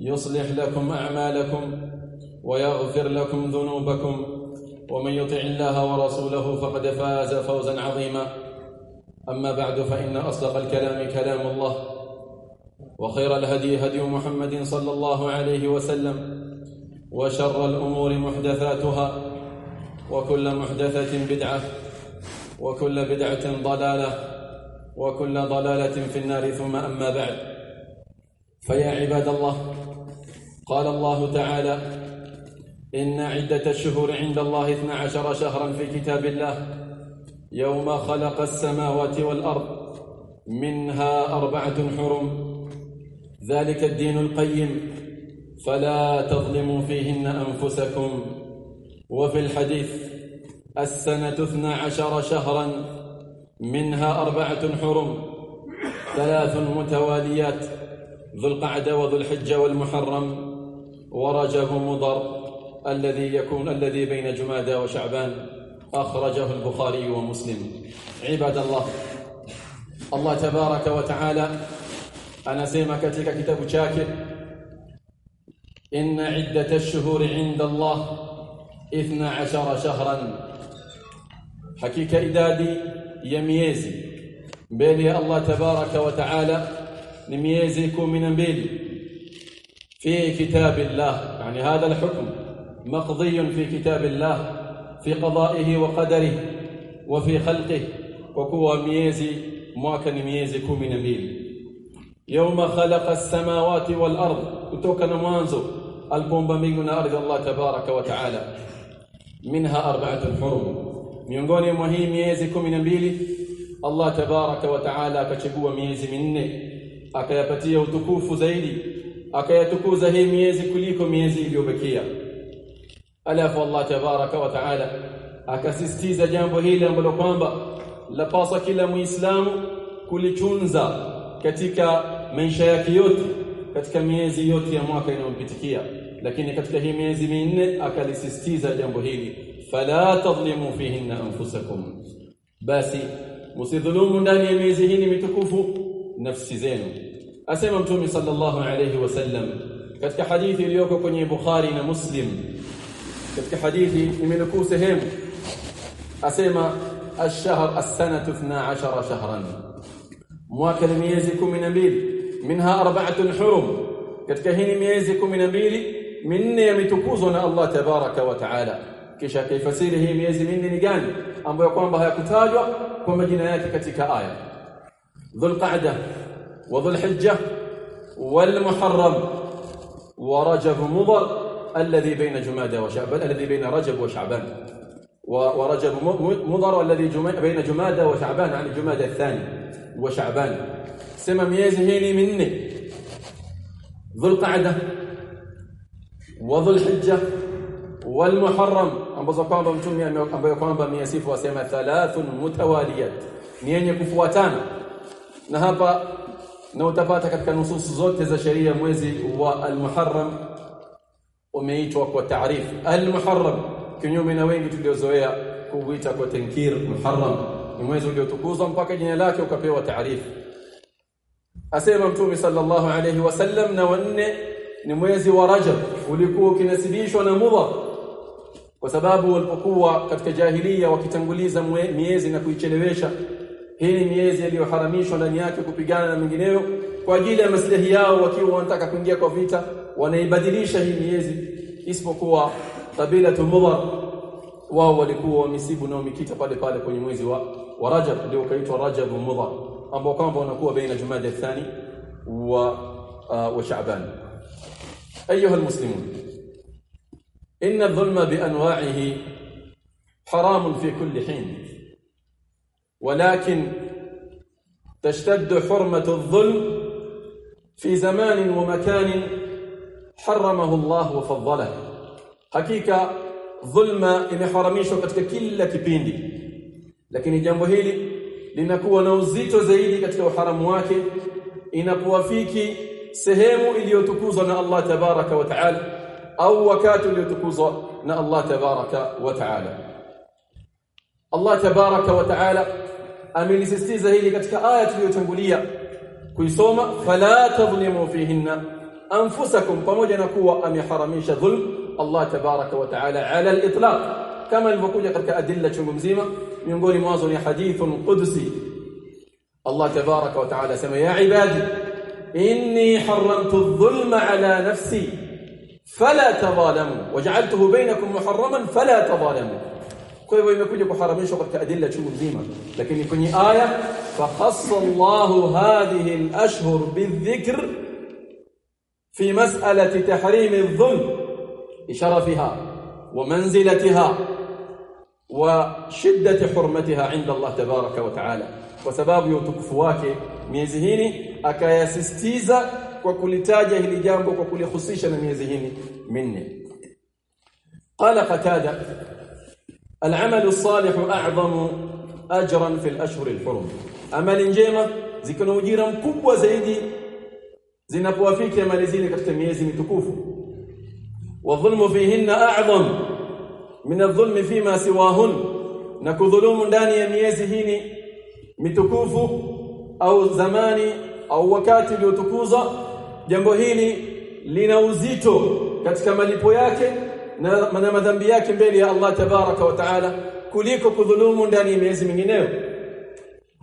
يصلح لكم أعمالكم ويغفر لكم ذنوبكم ومن يطع الله ورسوله فقد فاز فوزا عظيما. أما بعد فإن أصدق الكلام كلام الله وخير الهدي هدي محمد صلى الله عليه وسلم وشر الأمور محدثاتها وكل محدثة بدعة وكل بدعة ضلالة وكل ضلالة في النار. ثم أما بعد فيا عباد الله قال الله تعالى إن عدة الشهور عند الله اثنا عشر شهرا في كتاب الله. يوم خلق السماوات والأرض منها أربعة حرم. ذلك الدين القيم. فلا تظلموا فيهن أنفسكم. وفي الحديث السنة اثنا عشر شهرا منها أربعة حرم. ثلاث متواليات ذو القعدة وذو الحجة والمحرم. ورجه مضر الذي يكون الذي بين جمادى وشعبان. أخرجه البخاري ومسلم. عباد الله الله تبارك وتعالى أنا سيما كتلك كتاب شاكر. إن عدة الشهور عند الله اثنا عشر شهرا. حكيك إدادي يميزي. بيني الله تبارك وتعالى نميزيكم من بيني في كتاب الله يعني هذا الحكم مقضي في كتاب الله في قضائه وقدره وفي خلقه وكو ميزي مواكن ميزي كومي ميل يوم خلق السماوات والأرض وتوكنا موانزو البومبا ميقنا أرض الله تبارك وتعالى. منها أربعة حرم. ميونغوني مهي ميزي كومي ميل الله تبارك وتعالى كتبوا ميزي مني. أكيبتي تكوف زيدي. Akayatukuza hii miezi kuliko miezi iliyobakia alafu Allah tabaraka wa taala akasisitiza jambo hili ambalo kwamba lapaswa kila muislamu kulichunza katika maisha yake yote katika miezi yote ya mwaka inayompitikia lakini katika hii miezi minne akalisisitiza jambo hili fala tadhlimu fihinna anfusakum. Basi msidhulumu ndani ya miezi hii mitukufu nafsi zenu asema mtume sallallahu alayhi wasallam katika hadithi iliyoko kwenye Bukhari na Muslim katika hadithi nimenukuu sehemu asema ash-shahr as-sanatu 12 shahran mwaka ni miezi 12 minha arba'atun hurum katika hii miezi 12 minne yametukuzwa na Allah tabaraka wa taala kisha kaifasiri hii miezi minne ni gani ambayo kwamba hayakutajwa kwa majina yake katika aya dhulqa'dah وذو الحجة والمحرم ورجب مضر الذي بين جمادى وشعبان الذي بين رجب وشعبان. ورجب مضر الذي بين جمادى وشعبان عن جمادى الثاني وشعبان. سما ميزي هيني مني. ذو القعدة وذو الحجة والمحرم ambazo kwamba mtume ambayo kwamba miasifu wasema thalathun mutawaliyat ni yenye kufuatana na na utapata katika nususu zote za sheria mwezi wa al-Muharram umeitwa kwa taarif. al-Muharram kinyume na wengi tuliozoea kuuita kwa tankir Muharram. Ni mwezi uliotukuzwa mpaka jina lake ukapewa taarif. Asema mtume sallallahu alayhi wasallam na wanne ni mwezi wa Rajab. Ulikuwa ukinasibishwa na Mudhar. Kwa sababu walipokuwa katika jahiliya wakitanguliza miezi na kuichelewesha hii ni miezi iliyoharamishwa ndani yake kupigana na mingineyo kwa ajili ya maslahi yao wakiwa wanataka kuingia kwa vita wanaibadilisha hii miezi isipokuwa kabila Mudhar wao walikuwa wamisibu na wamikita pale pale kwenye mwezi wa, wa Rajab ndio kaitwa Rajab Mudhar ambao kwamba wanakuwa baina Jumada الثاني wa uh, wa Shaaban ايها المسلمون ان الظلم بانواعه حرام في كل حين ولكن تشتد حرمة الظلم في زمان ومكان حرمه الله وفضله. حقيقة ظلم إن حرميش وقتك كل كبيندي. لكن جنب هيلي لنكو نوزيت زيدي قتك وحرم واكي إنكو فيك سهيم إلي الله تبارك وتعالى أو وكات إلي الله تبارك وتعالى. الله تبارك وتعالى amelisisitiza hili katika aya tuliyotangulia kuisoma fala tadhlimu fihinna anfusakum pamoja na kuwa ameharamisha dhulm Allah tabaraka wa taala ala al-itlaq kama ilivyokuja katika adilla chungu mzima miongoni mwazo ni hadithun qudsi Allah tabaraka wa taala sema ya ibadi inni haramtu adh-dhulma ala nafsi fala tadhalamu waj'altuhu bainakum muharraman fala tadhalamu kwa hivyo imekuja kuharamishwa katika adilla chungu mzima lakini kwenye aya fakhassa Allahu hadhihi al-ashhur bidhikr في مسألة تحريم الظلم لشرفها ومنزلتها وشدة حرمتها عند الله تبارك وتعالى وسبب يتكفو wake miezi hii akayasisitiza kwa kulitaja hili jambo kwa kulihusisha na miezi hii minne قال قتاده العمل الصالح أعظم أجرا في الأشهر الحرم. أمل جيمة زي كانوا جيرا مكبوة زيدي زي نبوا فيك يا ماليزيني قد تميزي والظلم فيهن أعظم من الظلم فيما سواهن. نكو ظلوم داني يميزي هيني متكوفو أو زماني أو وكاتي لتكوزة جنبو هيني لنوزيتو katika malipo yake na, madhambi yake mbele ya Allah tabaraka wa taala kuliko kudhulumu ndani ya miezi mingineyo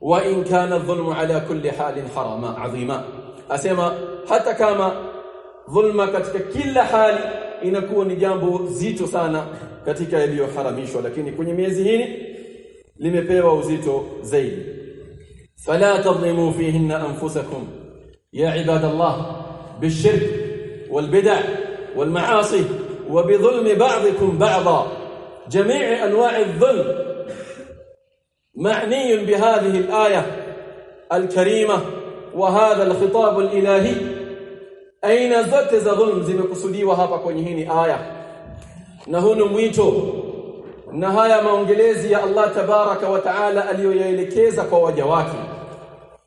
wa in kana dhulmu ala kulli halin harama adhima asema hata kama dhulma katika kila hali inakuwa ni jambo zito sana katika yaliyoharamishwa lakini kwenye miezi hii limepewa uzito zaidi fala tadhlimu fihinna anfusakum ya ibadallah بالشرك والبدع والمعاصي وبظلم بعضكم بعضا جميع انواع الظلم معني بهذه الايه الكريمه وهذا الخطاب الالهي aina zote za dhulm zimekusudiwa hapa kwenye hii aya na huu mwito na haya maongelezi ya Allah tabaraka wa taala aliyoyaelekeza kwa waja wake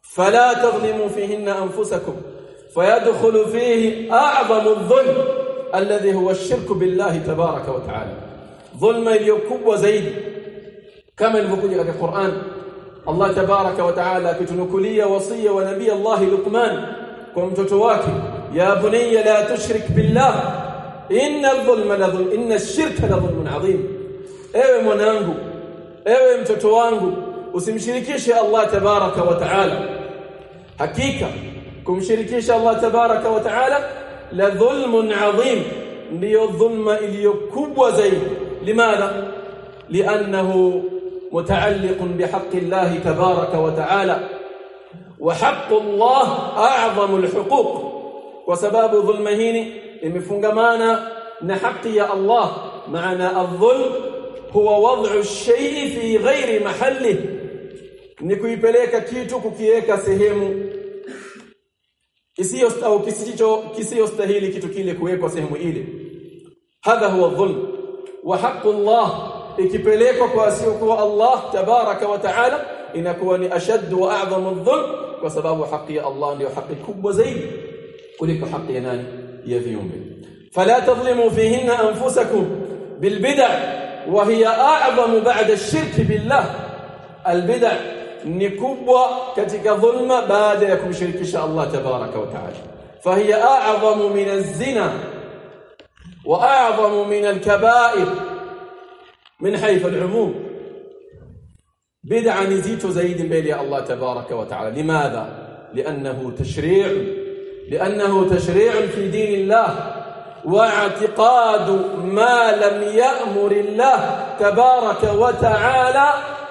fala tadhlimu fihinna anfusakum fayadkhulu fihi a'zamu adh-dhulm الذي هو الشرك بالله تبارك وتعالى. ظلم اليوكب وزيد. كما يقول في القرآن. الله تبارك وتعالى كتنكلية وصية ونبي الله لقمان. كم تواكب. يا بني لا تشرك بالله. إن الظلم لظلم. إن الشرك لظلم عظيم. أيوه منانغو. أيوه امتتوانغو وسمشركيش الله تبارك وتعالى. حقيقة. كم شركيش الله تبارك وتعالى لظلم عظيم ليظلم إليكوب وزيد لماذا؟ لأنه متعلق بحق الله تبارك وتعالى وحق الله أعظم الحقوق. وسباب ظلمهين لمفنقمانا يا الله معنى الظلم هو وضع الشيء في غير محله. نكوي بليك كيتو كيكا سهيمو. Isiyo au kisicho kisiyostahili kitu kile kuwekwa sehemu ile hadha huwa dhulm wa haqqu Allah ikipelekwa kwa asiyokuwa Allah tabaraka wa taala inakuwa ni ashad wa a'zamu dhulm kwa sababu haki ya Allah ndio haki kubwa zaidi kuliko haki ya nani ya viumbe fala tadhlimu fihinna anfusakum bilbid'a wa hiya a'zamu ba'da ash-shirk billah albid'a ni kubwa katika dhulma baada ya kumshirikisha Allah tabaraka wa a'zamu min az-zina wa a'zamu min al-kaba'ir من حيث العموم. بدعة نزيت زيد بيلي الله تبارك وتعالى. لماذا؟ لأنه تشريع لأنه تشريع في دين الله. واعتقاد ما لم يأمر الله تبارك وتعالى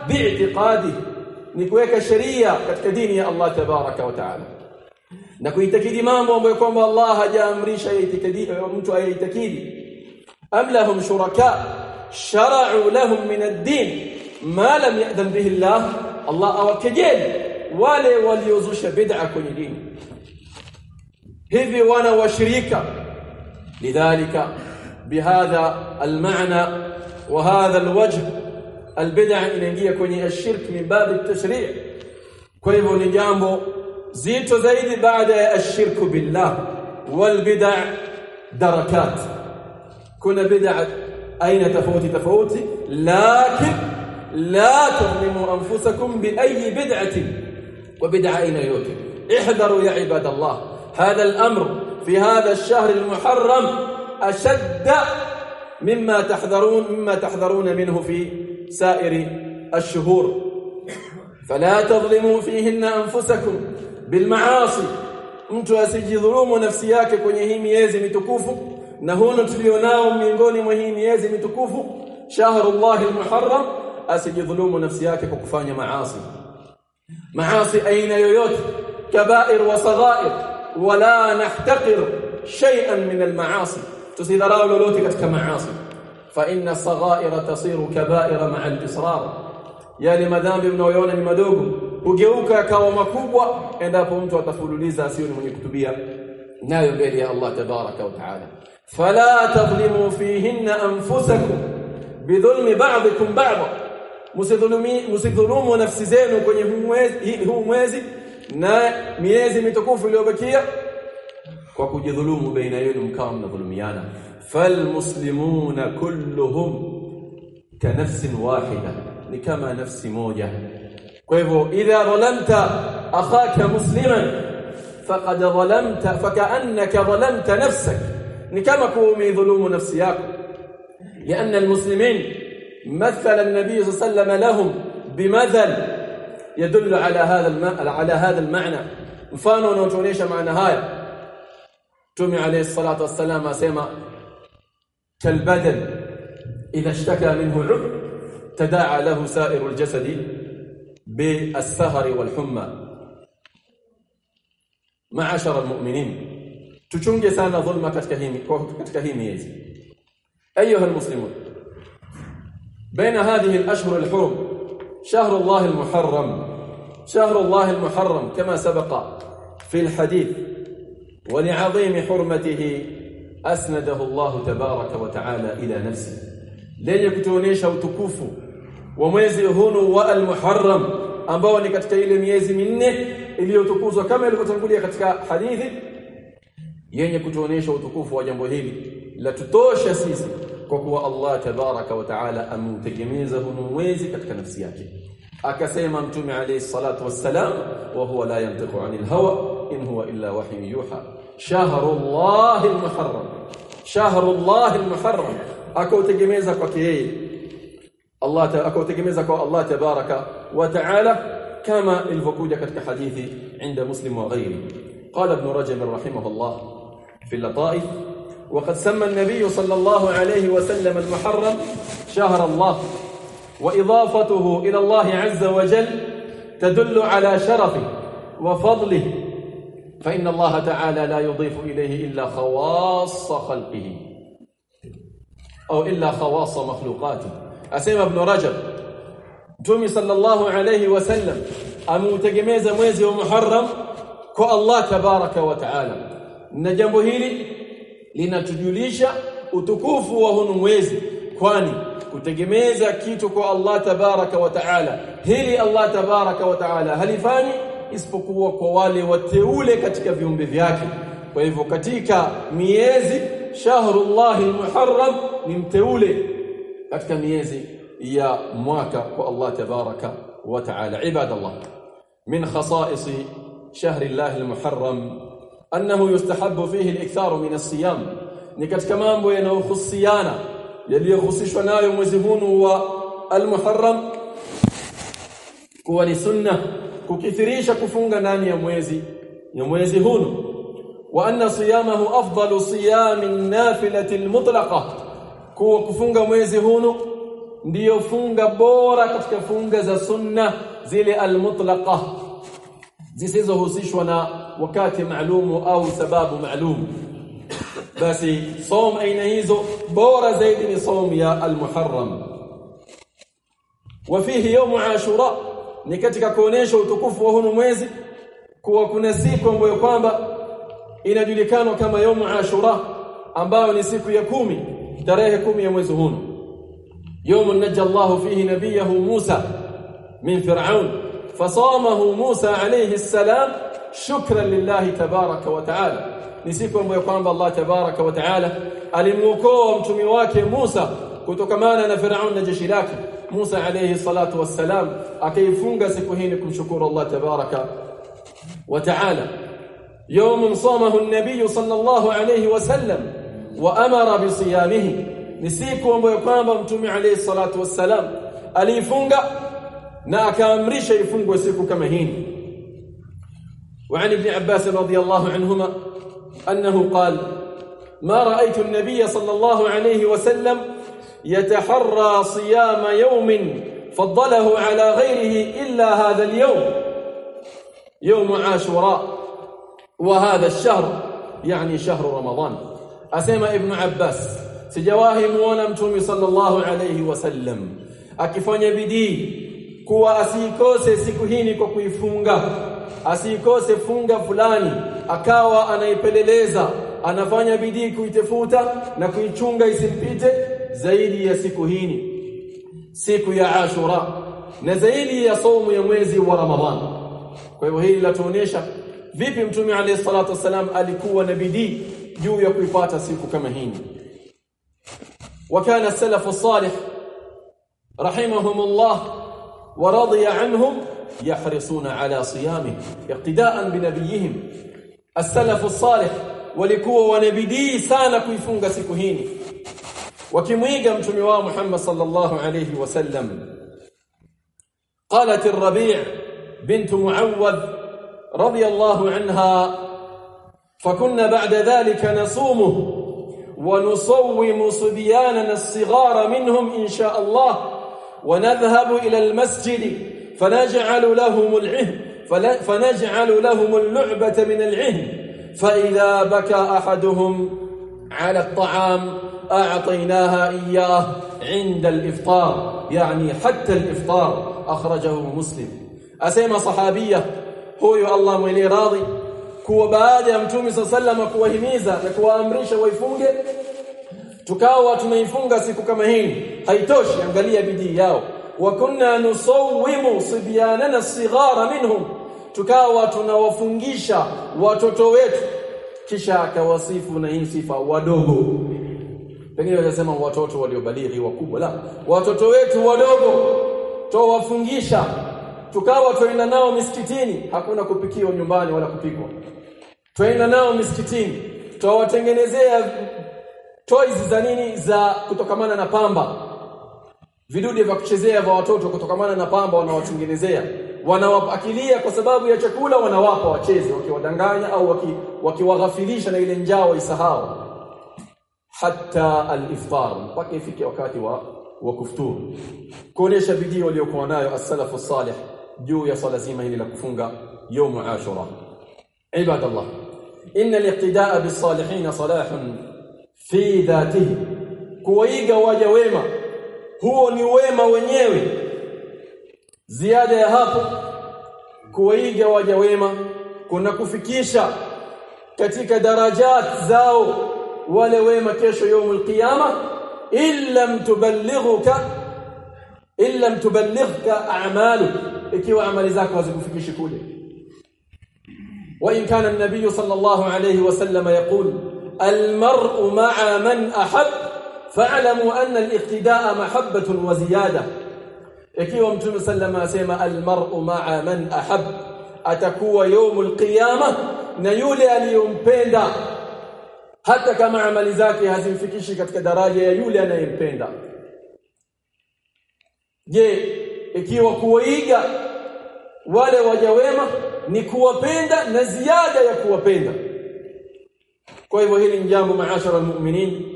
باعتقاده. نكويك شريعة katika dini ya Allah tabaraka wa taala na kuitakidi mambo ambayo kwamba Allah hajaamrisha mtu ayaitakidi am lahum shuraka shara'u lahum min ad-din ma lam ya'dhan bihi Allah Allah awakejeli wale waliozusha bid'a kwenye dini hivi wana washirika لذلك بهذا المعنى وهذا الوجه البدع inaingia kwenye الشرك من باب التشريع kwa hivyo ni jambo zito zaidi baada ya ashirku billah wal bid'a darakat kuna bid'a aina tofauti tofauti lakin la tadhlimu anfusakum bi ayi bid'atin wa bid'a aina yote احذروا يا عباد الله هذا الأمر في هذا الشهر المحرم أشد مما تحذرون مما تحذرون منه في سائر الشهور فلا تظلموا فيهن أنفسكم بالمعاصي mtu asijidhulumu nafsi yake kwenye hii miezi mitukufu na huno tulionao miongoni mwa hii miezi mitukufu shahrullah almuharram asijidhulumu nafsi yake kwa kufanya maasi maasi aina yoyote kabair wa saghair wala nahtaqir shay'an min almaasi tusidharau lolote katika maasi فإن الصغائر تصير كبائر مع الإصرار. يا لمدام ابن ويون المدوب وجوك كوما كوبا إن أبومت وتفول ليزا سيون من يكتبيا. نايم يا الله تبارك وتعالى. فلا تظلموا فيهن أنفسكم بظلم بعضكم بعضا. musidhulumu nafsi zenu kwenye huu mwezi na miezi mitukufu iliyobakia kwa kujidhulumu beina yenu mkawa ظلميانا. فالمسلمون كلهم كنفس واحدة لكما نفس موجة. كيف إذا ظلمت أخاك مسلما فقد ظلمت فكأنك ظلمت نفسك. لكما كومي ظلوم نفسياك لأن المسلمين مثل النبي صلى الله عليه وسلم لهم بمثل يدل على هذا الم... على هذا المعنى. فانو نوتونيش معنى هاي. تومي عليه الصلاة والسلام سيما kalbadan idha ishtaka minhu 'udhr tadaa lahu sa'iru al-jasadi بالسهر والحمى. معاشر المؤمنين hii katika hii miezi أيها المسلمون بين هذه الأشهر الحرم شهر الله المحرم شهر الله المحرم كما سبق في الحديث ولعظيم حرمته asnadahu Allah tabaraka wa taala ila nafsi lenye kutuonesha utukufu wa mwezi hunu wa al-Muharram ambao ni katika ile miezi minne iliyotukuzwa kama ilivyotangulia katika hadithi yenye kutuonesha utukufu wa jambo hili la tutosha sisi kwa kuwa Allah tabaraka wa taala ameutegemeza hunu mwezi katika nafsi yake. Akasema mtume alayhi salatu wassalam wa huwa la yantiqu anil hawa in huwa illa wahyu yuha. شهر الله المحرم. شهر الله المحرم اكو تجميزا كوكي الله اكو تجميزا كو الله تبارك وتعالى كما الفقود كتك حديث عند مسلم وغيره قال ابن رجب رحمه الله في اللطائف وقد سمى النبي صلى الله عليه وسلم المحرم شهر الله وإضافته إلى الله عز وجل تدل على شرفه وفضله فإن الله تعالى لا يضيف إليه إلا خواص خلقه. أو إلا خواص مخلوقاته. أسيم ابن رجب Mtume صلى الله عليه وسلم ameutegemeza mwezi wa Muharram kwa الله تبارك وتعالى. Na jambo hili linatujulisha utukufu wa huu mwezi kwani kutegemeza kitu kwa الله تبارك وتعالى. hili الله تبارك وتعالى. halifanyi Isipokuwa kwa wale wateule katika viumbe vyake kwa hivyo katika miezi shahrullahi almuharram ni mteule katika miezi ya mwaka kwa Allah tabaraka wa taala ibadallah min khasa'is shahr Allah al-muharram annahu yustahabbu fihi al-ikthar min as-siyam ni katika mambo yanayohusiana yaliyohusishwa nayo mwezi huu wa al-muharram kuwa ni sunna kukithirisha kufunga ndani ya mwezi ya mwezi huu wa anna siyamahu afdalu siyami an-nafilati al-mutlaqah kuwa kufunga mwezi huu ndiyo funga bora katika funga za sunna zile almutlaqa zisizohusishwa na wakati maalumu au sababu maalum basi som aina hizo bora zaidi ni som ya almuharram wafihi yawm ashura ni katika kuonesha utukufu wa huu mwezi kuwa kuna siku ambayo kwamba inajulikana kama yawm ashura ambayo ni siku ya kumi tarehe kumi ya mwezi huu يوم نجى الله فيه نبيه موسى من فرعون فصامه موسى عليه السلام شكرا لله تبارك وتعالى نسيكم ambayo kwamba Allah tabaraka wa taala alimuokoa mtumi wake Musa kutokamana na Firaun na jeshi lake موسى عليه الصلاة والسلام. أكيفونغا سكوهين شكور الله تبارك وتعالى. يوم صامه النبي صلى الله عليه وسلم وأمر بصيامه. نسيك ومبقام بمتمي عليه الصلاة والسلام. أليفونغا ناك أمريش يفونغا سكو كمهين وعن ابن عباس رضي الله عنهما أنه قال ما رأيت النبي صلى الله عليه وسلم يتحرى صيام يوم فضله على غيره إلا هذا اليوم. يوم عاشوراء وهذا الشهر يعني شهر رمضان. Asema ابن عباس sijawahi kumuona Mtume صلى الله عليه وسلم. akifanya bidii kuwa asiikose siku hii kwa kuifunga asikose funga fulani. akawa anaipeleleza. anafanya bidii kuitafuta na kuichunga isimpite zaidi ya siku hii siku ya Ashura na zaidi ya saumu ya mwezi wa Ramadhani kwa hivyo hili latuonyesha vipi mtume alayhi salatu wasalam alikuwa na bidii juu ya kuipata siku kama hii وكان السلف الصالح رحمهم الله ورضي عنهم يحرصون على صيامه اقتداء بنبيهم السلف الصالح walikuwa wanabidii sana kuifunga siku hii wakimwiga mtume wao Muhammad sallallahu alayhi wasallam قالت الربيع بنت معوذ رضي الله عنها فكنا بعد ذلك نصومه ونصوم صبياننا الصغار منهم إن شاء الله ونذهب إلى المسجد فنجعل لهم العهن فنجعل لهم اللعبة من العهن فإذا بكى أحدهم على الطعام أعطيناها إياه عند الإفطار يعني حتى الإفطار أخرجه مسلم. أسيما صحابية هو الله مولي راضي؟ كو بعد تومي صلى الله عليه وسلم كو هميزة كو أمريش ويفونج تكاوى تنيفونج سكو كمهين هيتوش ينقلي يعني بدي ياو. وكنا نصوم صبياننا الصغار منهم. تكاوة تكاوى تنوفونجيشا وتوتويت kisha akawasifu na hii sifa wadogo pengine wanasema watoto waliobalighi wakubwa la watoto wetu wadogo towafungisha tukawa twaenda nao misikitini. Hakuna kupikiwa nyumbani wala kupikwa. Twaenda nao misikitini tutawatengenezea toys za nini za kutokamana na pamba. Vidude vya kuchezea vya watoto kutokamana na pamba wanawatengenezea. Wanawapakilia kwa sababu ya chakula wanawapa wacheze wakiwadanganya au wakiwaghafilisha waki na ile njaa waisahau hata al-iftar mpaka ifike wakati wa wa kufuturu kuonesha bidii waliokuwa nayo as-salafu salih juu ya swala zima hili la kufunga يوم عاشوراء عباد الله إن الاقتداء بالصالحين صلاح في ذاته kuwaiga waja wema huo ni wema wenyewe ziada ya hapo kuwaiga waja wema kuna kufikisha katika darajat zao Wale wema kesho يوم القيامه illam tuballighuka illam tuballighka a'maluk ikiwa amali zako hazikufikishi kule وإن كان النبي صلى الله عليه وسلم يقول المرء مع من أحب فاعلموا أن الاقتداء محبة وزيادة ikiwa mtume sallama asema almar'u ma'a man ahab atakuwa يوم القيامه na yule aliyompenda hata kama amali zake hazimfikishi katika daraja ya yule anayempenda je ikiwa kuiga wale waja wema ni kuwapenda na ziada ya kuwapenda kwa hivyo hili ni jambo maashara almu'minin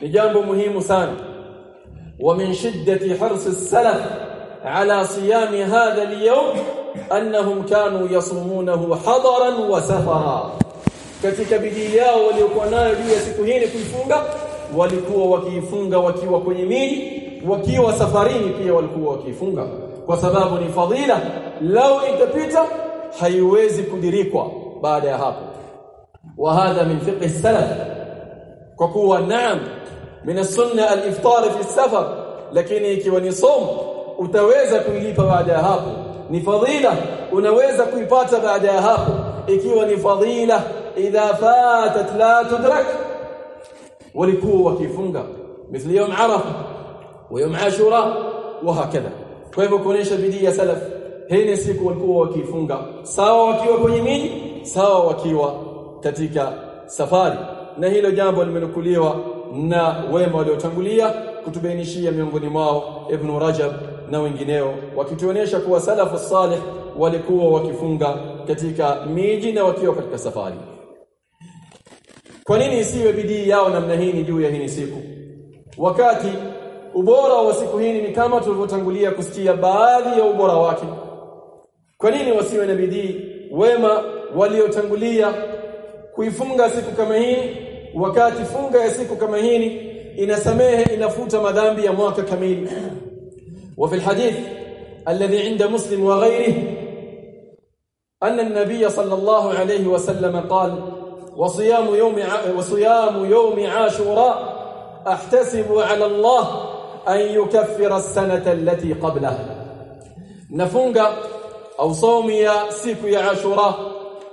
ni jambo muhimu sana wa min shiddati hirs as-salaf ala siyam hadha al-yawm annahum kanu yasumunahu hadaran wa safara katika bidii yao waliokuwa nayo juu ya siku hii kuifunga walikuwa wakiifunga wakiwa kwenye miji wakiwa safarini pia walikuwa wakiifunga kwa sababu ni fadhila lao itapita haiwezi kudirikwa baada ya hapo wa hadha min fiqh salaf kwa kuwa naam min sunna al-iftar fi safar lakini ikiwa ni som utaweza kuilipa baada ya hapo ni fadhila unaweza kuipata baada ya hapo ikiwa ni fadhila idha fatat la tudrak walikuwa wakifunga mithli yawm arafa wa yawm ashura wa hakadha kwa hivyo kuonesha bidii ya salaf hii siku walikuwa wakifunga sawa wakiwa kwenye miji sawa wakiwa katika safari na hilo jambo limenukuliwa na wema waliotangulia kutubainishia miongoni mwao Ibn Rajab na wengineo wakituonesha kuwa salafu salih walikuwa wakifunga katika miji na wakiwa katika safari kwa nini isiwe bidii yao namna hii juu ya hii siku wakati ubora wa siku hii ni kama tulivyotangulia kusikia baadhi ya ubora wake kwa nini wasiwe na bidii wema waliotangulia kuifunga siku kama hii wakati funga ya siku kama hii inasamehe inafuta madhambi ya mwaka kamili وفي الحديث الذي عند مسلم وغيره أن النبي صلى الله عليه وسلم قال وصيام يوم وصيام يوم عاشوراء أحتسب على الله أن يكفر السنة التي قبلها. نفونغا أو صومي سيكو يا عاشوراء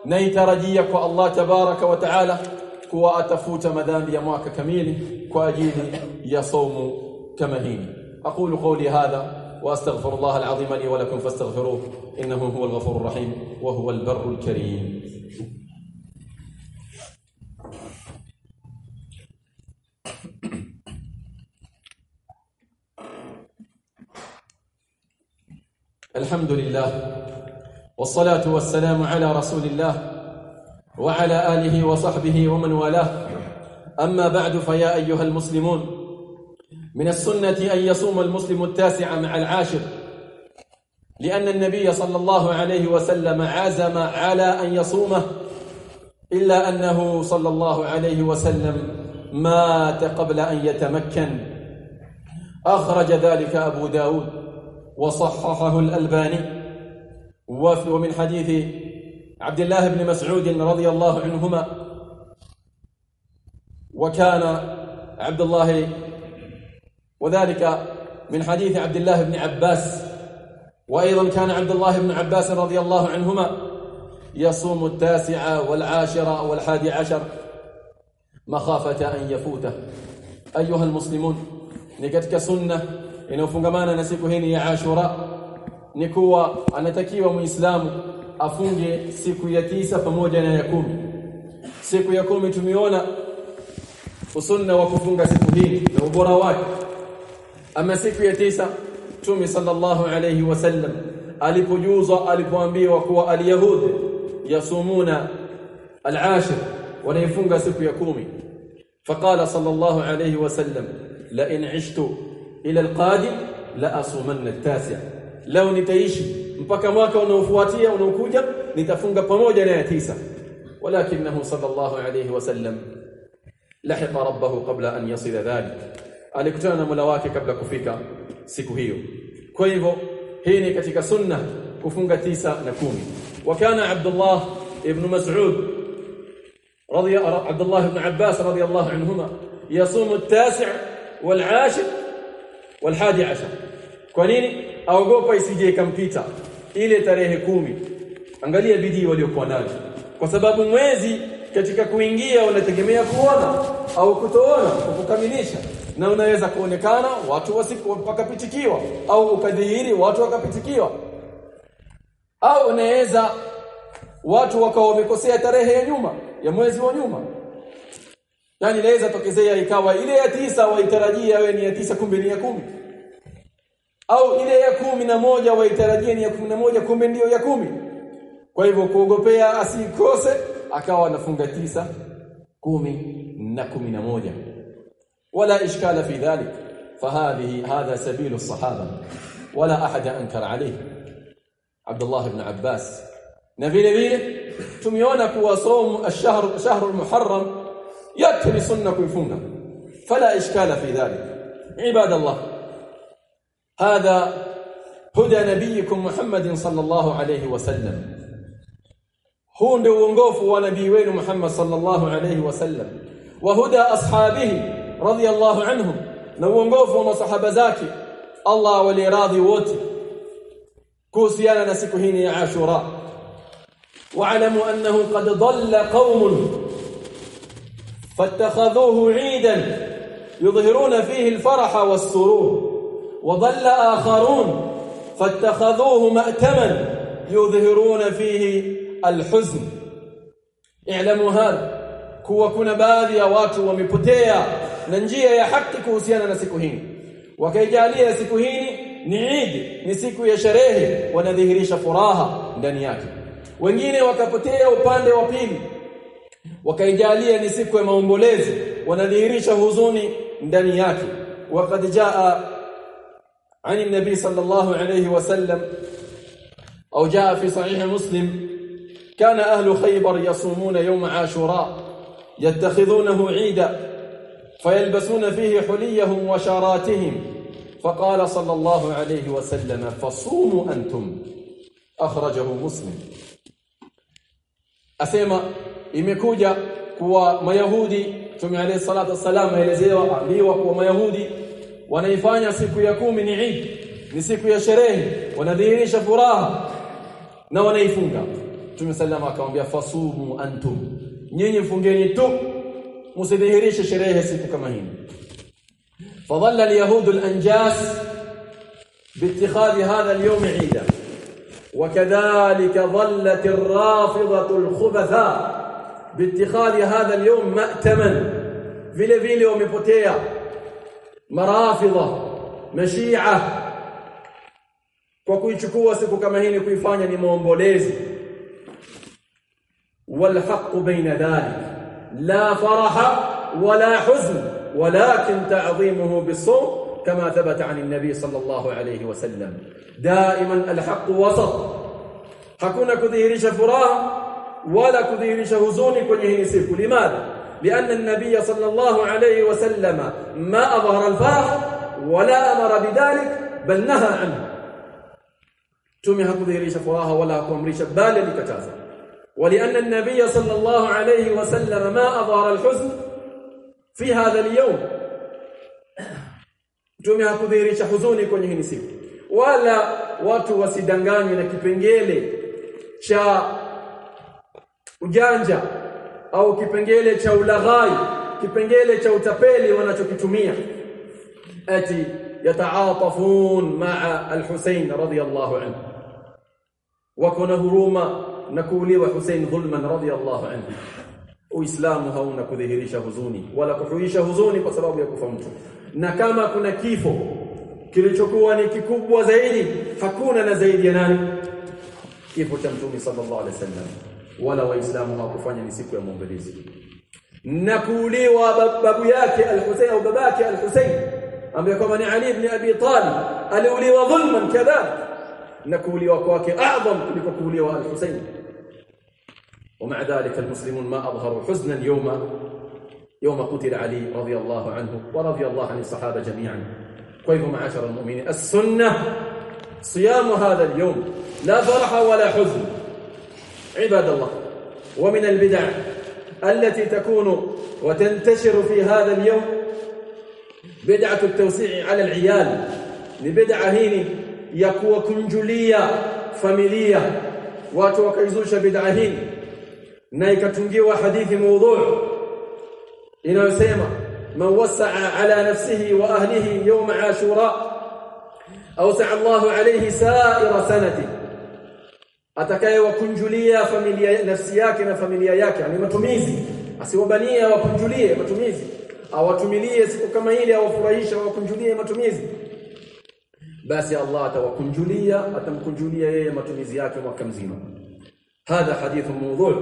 نيترجيك الله تبارك وتعالى كو أتفوت مدام يا مواك كميل كو أجيلي يا صوم كما أقول قولي هذا وأستغفر الله العظيم لي ولكم فاستغفروه إنه هو الغفور الرحيم وهو البر الكريم. الحمد لله والصلاة والسلام على رسول الله وعلى آله وصحبه ومن والاه. أما بعد فيا أيها المسلمون من السنة أن يصوم المسلم التاسع مع العاشر لأن النبي صلى الله عليه وسلم عزم على أن يصومه إلا أنه صلى الله عليه وسلم مات قبل أن يتمكن. أخرج ذلك أبو داود. وصححه الألباني. ومن حديث عبد الله بن مسعود رضي الله عنهما. وكان عبد الله وذلك من حديث عبد الله بن عباس. وأيضا كان عبد الله بن عباس رضي الله عنهما يصوم التاسعة والعاشرة والحادي عشر. مخافة أن يفوته. أيها المسلمون نكتك سنة inayofungamana na siku hii ya Ashura ni kuwa anatakiwa Muislamu afunge siku ya tisa pamoja na ya kumi. Siku ya kumi tumeona usunna wa kufunga siku hii na ubora wake. Ama siku ya tisa Mtume sallallahu alayhi wasallam alipojuzwa alipoambiwa kuwa alyahudi yasumuna al-ashir wanaifunga siku ya kumi فقال صلى الله عليه وسلم لئن عشت ila alqadim la asumanna at-tasi' leo nitaishi mpaka mwaka unaofuatia unaokuja nitafunga pamoja na ya tisa walakinahu sallallahu alayhi wasallam lahiqa rabbahu qabla an yasila dhalik alikutana na Mola wake kabla kufika siku hiyo kwa hivyo hii ni katika sunna kufunga tisa na kumi wakana Abdullah ibn Mas'ud رضي عبد الله بن عباس رضي الله عنهما يصوم التاسع walhaji ashar kwa nini? Aogopa isije ikampita. Ile tarehe kumi. Angalia bidii waliokuwa nayo kwa sababu mwezi katika kuingia unategemea kuona au kutoona kukamilisha na unaweza kuonekana watu wakapitikiwa. Au ukadhihiri watu wakapitikiwa. Au unaweza watu wakao wamekosea tarehe ya nyuma ya mwezi wa nyuma. Yani inaweza tokezea ikawa ile ya tisa waitarajia wewe ni ya tisa kumbe ni ya kumi au ile ya kumi na moja waitarajia ni ya kumi na moja kumbe ndiyo ya kumi kwa hivyo kuogopea asikose akawa anafunga tisa kumi na kumi na moja wala ishkala fi dhalik فهذه هذا سبيل الصحابه ولا احد انكر عليه عبد الله بن عباس na vile vile tumeona kuwa somu ash-shahr shahr al-muharram يكفي سنة كفونا فلا إشكال في ذلك. عباد الله هذا هدى نبيكم محمد صلى الله عليه وسلم. huu ndio uongofu wa nabii wenu محمد صلى الله عليه وسلم. وهدى أصحابه رضي الله عنهم. na uongofu wa masahaba zake. الله awawie radhi wote. kuhusiana na siku hii ya عاشوراء. واعلموا أنه قد ضل قوم فاتخذوه عيدا يظهرون فيه الفرح والسرور وظل آخرون فاتخذوه ماتما يظهرون فيه الحزن. اعلموا هذا كو كنا باذي واتو ومبتيا ننجي يا حق كوسيانا نسكوهين وكي جالي نسكوهين نعيد نسكو يا شريه ونذهريش فراها دنياك. wengine wakapotea upande wa wakaijalia ni siku ya maombolezi wanadhihirisha huzuni ndani yake. Waqad jaa عن النبي صلى الله عليه وسلم أو جاء في صحيح مسلم كان أهل خيبر يصومون يوم عاشوراء يتخذونه عيدا فيلبسون فيه حليهم وشاراتهم فقال صلى الله عليه وسلم فصوموا أنتم أخرجه مسلم أسيما imekuja kuwa mayahudi Mtume عليه الصلاه والسلام aelezewa ambiwa kuwa mayahudi wanaifanya siku ya kumi ni Eid ni siku ya sherehe wanadhihirisha furaha na wanaifunga Mtume sallama akamwambia fasumu antum nyinyi fungeni tu msidhihirishe sherehe siku kama hii فظل اليهود الانجاس باتخاذ هذا اليوم عيدا وكذلك ضلت الرافضه الخبثاء باتخاذ هذا اليوم مأتما. vile vile wamepotea marafidha mashia. kwa kuichukua siku kama hii kuifanya والحق بين ذلك. لا فرح ولا حزن ولكن تعظيمه بالصوم كما ثبت عن النبي صلى الله عليه وسلم. دائما الحق وسط. حكونا كذيريش فراه ولا كذيرش هزوني كنه نسيك لماذا؟ لأن النبي صلى الله عليه وسلم ما أظهر الفاح ولا أمر بذلك بل نهى عنه. تمها كذيرش فراها ولا كمرش بال لكتازه ولأن النبي صلى الله عليه وسلم ما أظهر الحزن في هذا اليوم. تمها كذيرش هزوني كنه نسيك ولا watu wasidanganywe na kipengele cha ujanja au kipengele cha ulaghai kipengele cha utapeli wanachokitumia ati yataatafun maa al-Husayn radiyallahu anhu wako na huruma na kuuliwa Hussein dhulman radiyallahu anhu Uislamu hauna kudhihirisha huzuni wala kuhuisha huzuni kwa sababu ya kufa mtu na kama kuna kifo kilichokuwa ni kikubwa zaidi hakuna na zaidi ya nani kifo cha mtume sallallahu alaihi wasallam wala waislamu hawakufanya ni siku ya maombolezi na kuuliwa babu yake al-Husayn au babake al-Husayn ambaye kama ni Ali ibn Abi Talib aliuliwa dhulman kadhalik na kuuliwa kwake a'zam kuliko kuuliwa al-Husayn ومع ذلك المسلمون ما أظهروا حزنا يوم يوم قتل علي رضي الله عنه ورضي الله عن الصحابة جميعا كيف معاشر المؤمنين السنة صيام هذا اليوم لا فرح ولا حزن عباد الله ومن البدع التي تكون وتنتشر في هذا اليوم بدعة التوسيع على العيال لبدعة هيني يقوى كنجلية فاميلية واتوقع يزوش بدعة هيني نايكا تنجيوا حديث موضوع. إن يسيما من وسع على نفسه وأهله يوم عاشوراء أوسع الله عليه سائر سنته. Atakayewakunjulia familia nafsi yake na familia yake yani matumizi asiwabanie wakunjulie matumizi awatumilie siku kama ile awafurahisha wakunjulie matumizi basi Allah atawakunjulia atamkunjulia yeye matumizi yake mwaka mzima هذا حديث موضوع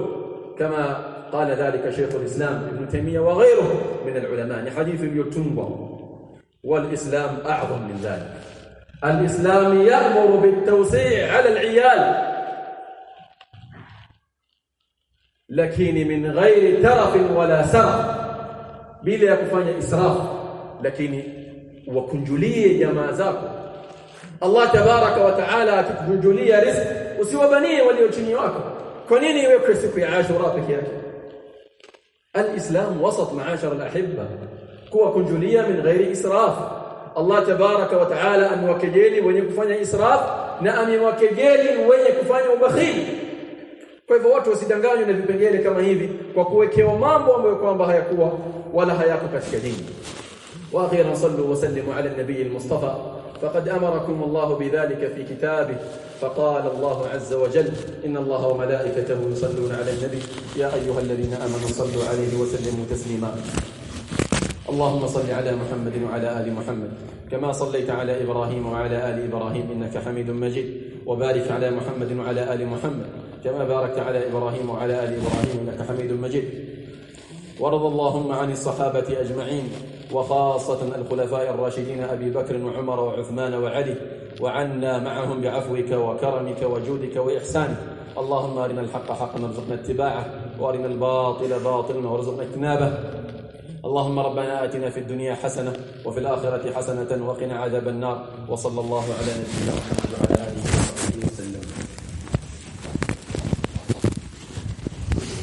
كما قال ذلك شيخ الإسلام ابن تيمية وغيره من العلماء حديث يتنبه والإسلام أعظم من ذلك الإسلام يأمر بالتوسيع على العيال لكن من غير ترف ولا سرف بلا يكفاني إسراف لكن وكنجلية جماعة الله تبارك وتعالى تكنجلية رزق وسوى بنية وليوتيني واكو كونيني ويكرسك يا عاشورا بكيرك الإسلام وسط معاشر الأحبة كوى كنجلية من غير إسراف الله تبارك وتعالى أن وكجيلي ونكفاني إسراف نأمي وكجيلي ونكفاني وبخيل kwa hivyo watu wasidanganywe na vipengele kama hivi kwa kuwekewa mambo ambayo kwamba hayakuwa wala hayako katika dini وأخيرا صلوا وسلموا على النبي المصطفى فقد امركم الله بذلك في كتابه فقال الله عز وجل ان الله وملائكته يصلون على النبي يا ايها الذين امنوا صلوا عليه وسلموا تسليما اللهم صل على محمد وعلى ال محمد كما صليت على إبراهيم وعلى ال إبراهيم انك حميد مجيد وبارك على محمد وعلى ال محمد كما باركت على إبراهيم وعلى آل إبراهيم إنك حميد مجيد. وارض اللهم عن الصحابة أجمعين وخاصة الخلفاء الراشدين أبي بكر وعمر وعثمان وعلي وعنا معهم بعفوك وكرمك وجودك وإحسانك. اللهم أرنا الحق حقا وارزقنا اتباعه وأرنا الباطل باطلا وارزقنا اجتنابه. اللهم ربنا آتنا في الدنيا حسنة وفي الآخرة حسنة وقنا عذاب النار. وصلى الله على نبينا محمد وعلى